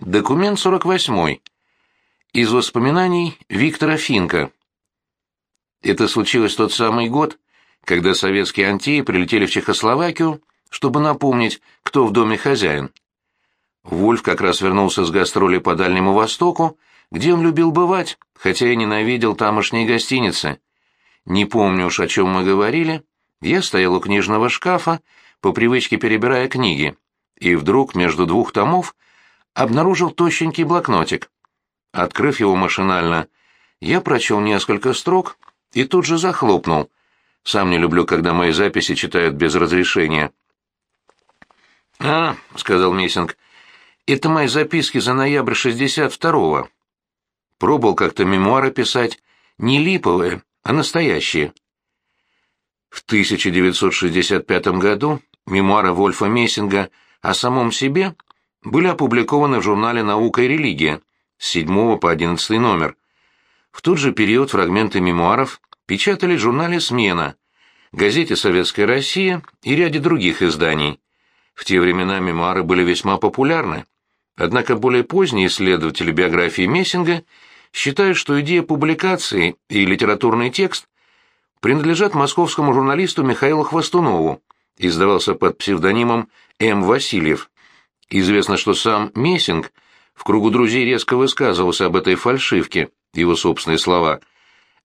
Документ 48. Из воспоминаний Виктора Финка. Это случилось тот самый год, когда советские антии прилетели в Чехословакию, чтобы напомнить, кто в доме хозяин. Вольф как раз вернулся с гастроли по Дальнему Востоку, где он любил бывать, хотя и ненавидел тамошние гостиницы. Не помню уж, о чем мы говорили, я стоял у книжного шкафа, по привычке перебирая книги, и вдруг между двух томов — обнаружил тощенький блокнотик. Открыв его машинально, я прочел несколько строк и тут же захлопнул. Сам не люблю, когда мои записи читают без разрешения. «А», — сказал Мессинг, — «это мои записки за ноябрь 62-го. Пробовал как-то мемуары писать, не липовые, а настоящие». В 1965 году мемуары Вольфа Мессинга о самом себе были опубликованы в журнале «Наука и религия» с 7 по 11 номер. В тот же период фрагменты мемуаров печатали в журнале «Смена», газете «Советская Россия» и ряде других изданий. В те времена мемуары были весьма популярны. Однако более поздние исследователи биографии Мессинга считают, что идея публикации и литературный текст принадлежат московскому журналисту Михаилу Хвостунову, издавался под псевдонимом М. Васильев. Известно, что сам Мессинг в кругу друзей резко высказывался об этой фальшивке, его собственные слова.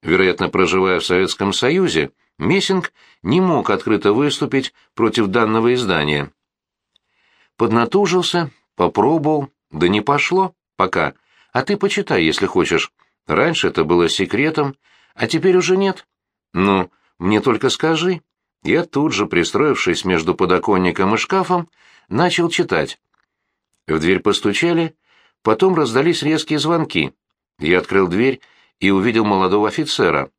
Вероятно, проживая в Советском Союзе, Мессинг не мог открыто выступить против данного издания. Поднатужился, попробовал, да не пошло, пока. А ты почитай, если хочешь. Раньше это было секретом, а теперь уже нет. Ну, мне только скажи. Я тут же, пристроившись между подоконником и шкафом, начал читать. В дверь постучали, потом раздались резкие звонки. Я открыл дверь и увидел молодого офицера.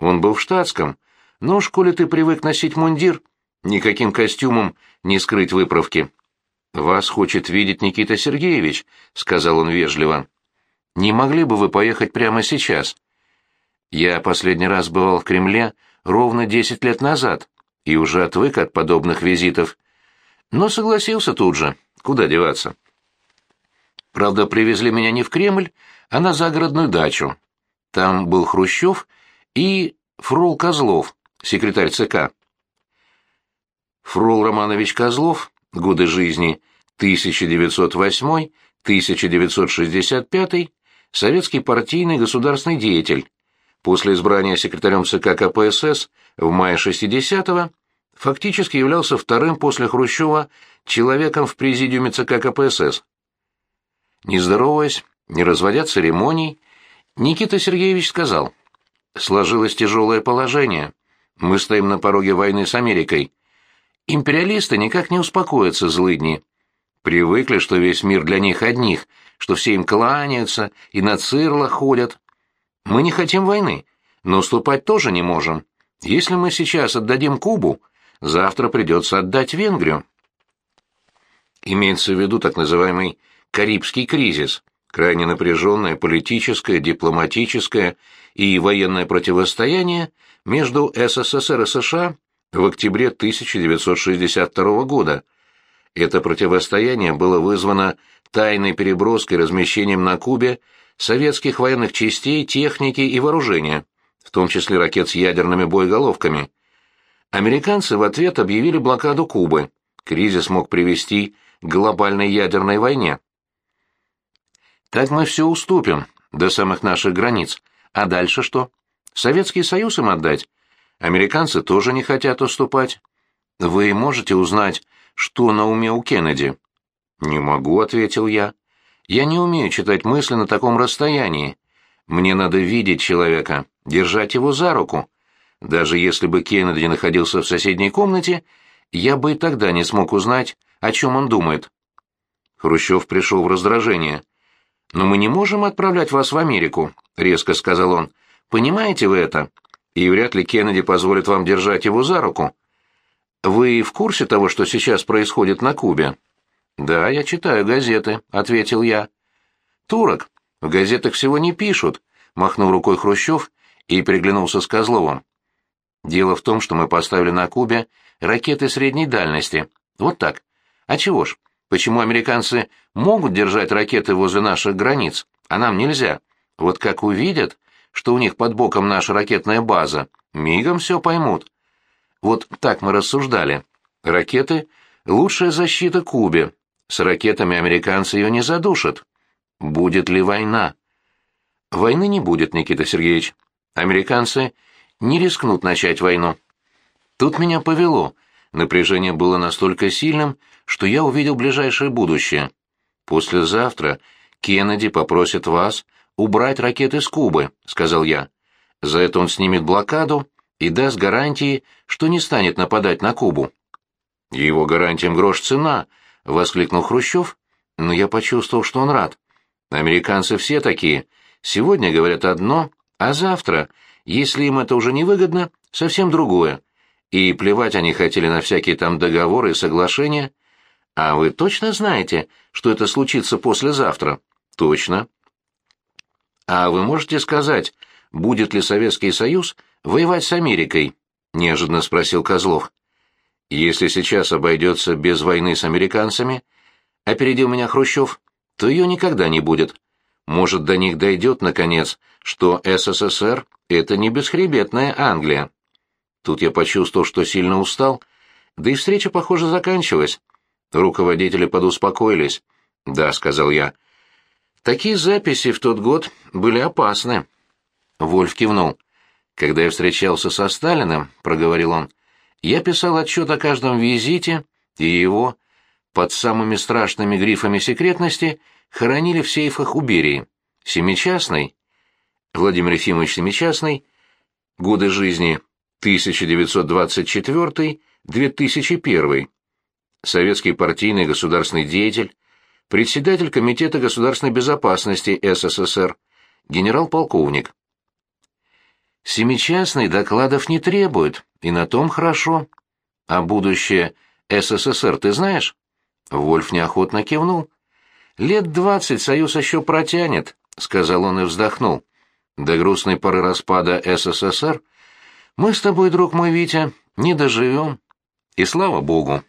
Он был в штатском, но в школе ты привык носить мундир, никаким костюмом не скрыть выправки. «Вас хочет видеть Никита Сергеевич», — сказал он вежливо. «Не могли бы вы поехать прямо сейчас?» Я последний раз бывал в Кремле ровно десять лет назад и уже отвык от подобных визитов. Но согласился тут же. Куда деваться? Правда, привезли меня не в Кремль, а на загородную дачу. Там был Хрущев и Фрол Козлов, секретарь ЦК. Фрол Романович Козлов, годы жизни 1908-1965, советский партийный государственный деятель. После избрания секретарем ЦК КПСС в мае 60-го фактически являлся вторым после Хрущева человеком в президиуме ЦК КПСС. Не здороваясь, не разводя церемоний, Никита Сергеевич сказал, «Сложилось тяжелое положение. Мы стоим на пороге войны с Америкой. Империалисты никак не успокоятся, злыдни. Привыкли, что весь мир для них одних, что все им кланяются и на цирлах ходят. Мы не хотим войны, но уступать тоже не можем. Если мы сейчас отдадим Кубу, завтра придется отдать Венгрию». Имеется в виду так называемый Карибский кризис, крайне напряженное политическое, дипломатическое и военное противостояние между СССР и США в октябре 1962 года. Это противостояние было вызвано тайной переброской размещением на Кубе советских военных частей, техники и вооружения, в том числе ракет с ядерными боеголовками. Американцы в ответ объявили блокаду Кубы. Кризис мог привести к глобальной ядерной войне. Так мы все уступим, до самых наших границ. А дальше что? Советский Союз им отдать? Американцы тоже не хотят уступать. Вы можете узнать, что на уме у Кеннеди? Не могу, ответил я. Я не умею читать мысли на таком расстоянии. Мне надо видеть человека, держать его за руку. Даже если бы Кеннеди находился в соседней комнате, я бы и тогда не смог узнать, о чем он думает. Хрущев пришел в раздражение. «Но мы не можем отправлять вас в Америку», — резко сказал он. «Понимаете вы это? И вряд ли Кеннеди позволит вам держать его за руку. Вы в курсе того, что сейчас происходит на Кубе?» «Да, я читаю газеты», — ответил я. «Турок, в газетах всего не пишут», — махнул рукой Хрущев и приглянулся с Козловым. «Дело в том, что мы поставили на Кубе ракеты средней дальности. Вот так. А чего ж, почему американцы могут держать ракеты возле наших границ, а нам нельзя. Вот как увидят, что у них под боком наша ракетная база, мигом все поймут. Вот так мы рассуждали. Ракеты — лучшая защита Кубе. С ракетами американцы ее не задушат. Будет ли война? Войны не будет, Никита Сергеевич. Американцы не рискнут начать войну. Тут меня повело. Напряжение было настолько сильным, что я увидел ближайшее будущее. Послезавтра Кеннеди попросит вас убрать ракеты с Кубы, сказал я. За это он снимет блокаду и даст гарантии, что не станет нападать на Кубу. Его гарантиям грош цена, воскликнул Хрущев, но я почувствовал, что он рад. Американцы все такие. Сегодня говорят одно, а завтра, если им это уже не выгодно, совсем другое. И плевать они хотели на всякие там договоры и соглашения. А вы точно знаете, что это случится послезавтра? Точно. А вы можете сказать, будет ли Советский Союз воевать с Америкой? Неожиданно спросил Козлов. Если сейчас обойдется без войны с американцами, опередил меня Хрущев, то ее никогда не будет. Может, до них дойдет, наконец, что СССР — это не бесхребетная Англия. Тут я почувствовал, что сильно устал, да и встреча, похоже, заканчивалась. Руководители подуспокоились. «Да», — сказал я. «Такие записи в тот год были опасны». Вольф кивнул. «Когда я встречался со Сталиным», — проговорил он, — «я писал отчет о каждом визите, и его, под самыми страшными грифами секретности, хоронили в сейфах у Берии. Семичастный, Владимир Ефимович Семичастный, годы жизни 1924-2001, советский партийный государственный деятель, председатель Комитета государственной безопасности СССР, генерал-полковник. Семичастный докладов не требует, и на том хорошо. А будущее СССР ты знаешь? Вольф неохотно кивнул. «Лет двадцать Союз еще протянет», — сказал он и вздохнул. «До грустной поры распада СССР мы с тобой, друг мой Витя, не доживем. И слава богу».